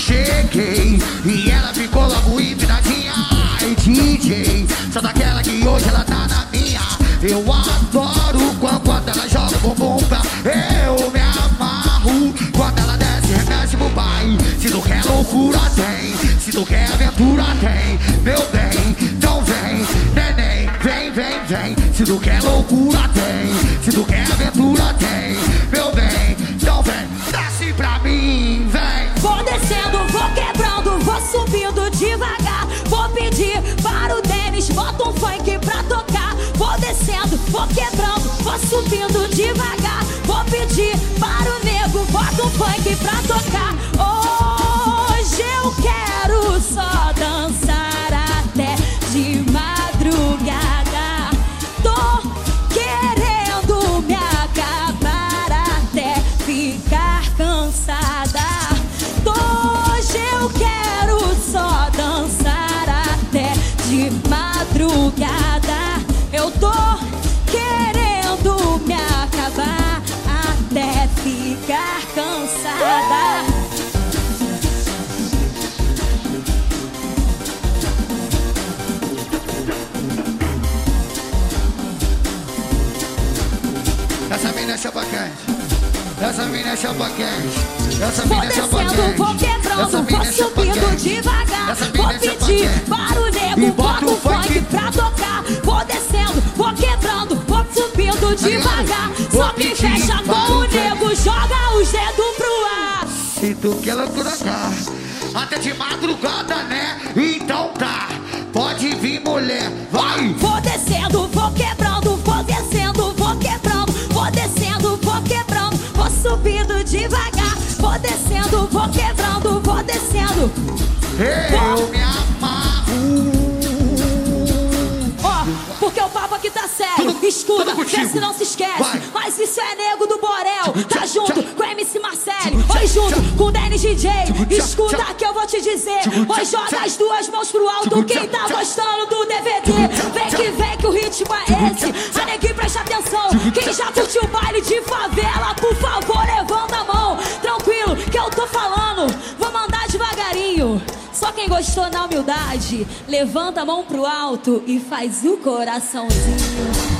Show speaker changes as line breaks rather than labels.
cheguei e ela ficou logo empinadinha. Ai, DJ, só daquela que hoje ela tá na minha. Eu adoro quando, quando ela joga o bumbum pra eu me amarro. Quando ela desce, remexe pro pai. Se tu quer loucura, tem. Se tu quer aventura, tem. Meu bem, então vem, neném, vem, vem, vem. Se tu quer loucura, tem.
Devagar. Vou pedir para o nego, bota um funk pra tocar. Hoje eu quero só dançar até de madrugada. Tô querendo me acabar até ficar cansada. Hoje eu quero só dançar até de madrugada.
Mina é chapa quente. Essa mina é chapa quente. Essa
Vou
mina é chapa
descendo, vou
quente. Essa
quebrando, vou
é chapa
subindo
quente.
devagar. Vou
é chapa
pedir
quente.
para o nego,
bota o
funk pra tocar. Vou descendo, vou quebrando, vou subindo devagar. Só
Vou pedir
fecha com
o
nego joga os dedos pro ar.
Se tu quer loucura cá, até de madrugada, né? Então tá, pode vir mulher, vai!
Vou descendo, subindo devagar. Vou descendo, vou quebrando, vou descendo.
Eu me amarro.
Ó, porque o papo aqui tá sério. Escuta, vê se não se esquece.
Vai.
Mas isso é nego do Borel. Tá junto com MC Marcelo.
Tchá,
Oi, junto com o Dennis DJ. Escuta que eu vou te dizer. Oi, joga as duas mãos pro alto. Quem tá gostando do DVD? Vem que vem que o ritmo é esse. A neguinho, presta atenção. Quem já curtiu o baile de favela, quem gostou na humildade, levanta a mão pro alto e faz o coraçãozinho.